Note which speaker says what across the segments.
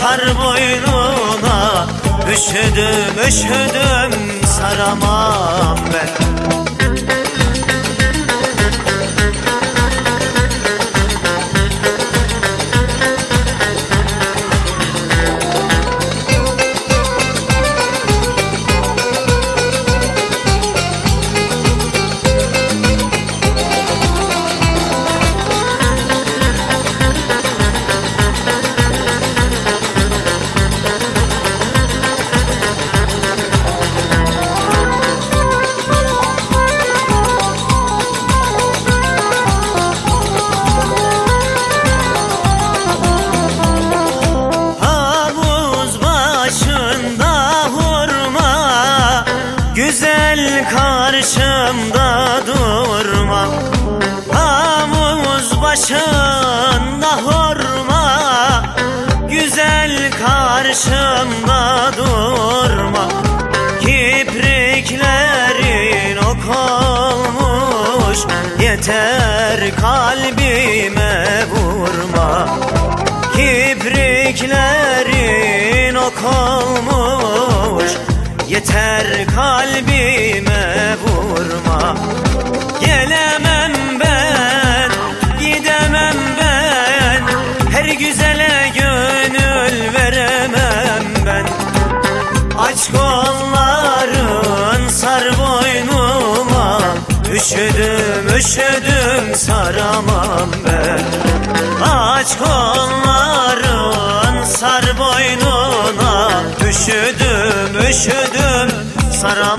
Speaker 1: sar boynuna Üşüdüm üşüdüm saramam ben karşımda durma. Havuz başında hurma Güzel karşımda durma. Kipriklerin ok Yeter kalbime vurma. Kipriklerin ok Yeter kalbime vurma. Gelemem ben, gidemem ben. Her güzele gönül veremem ben. Aç kolların sar boynuma. Üşüdüm üşüdüm saramam ben. Aç kolların sar boynuna. Üşüdüm üşüdüm saramam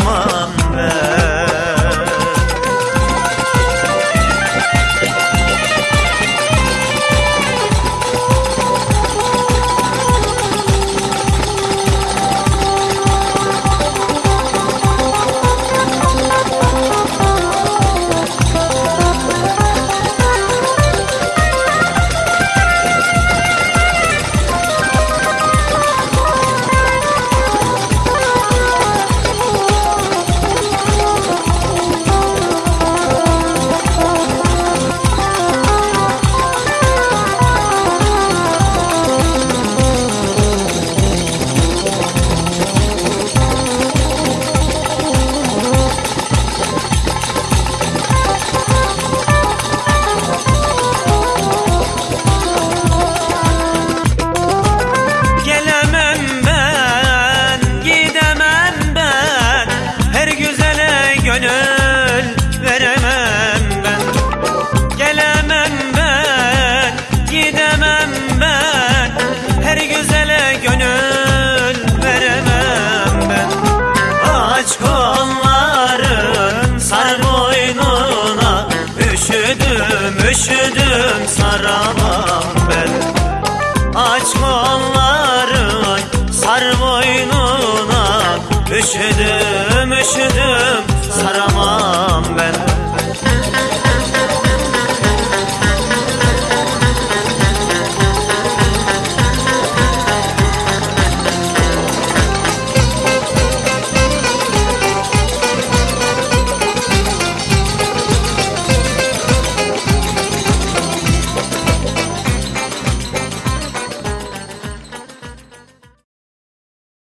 Speaker 1: saramam ben. Aç kolların sar boynuna. Üşüdüm üşüdüm